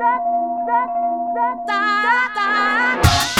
da da da da da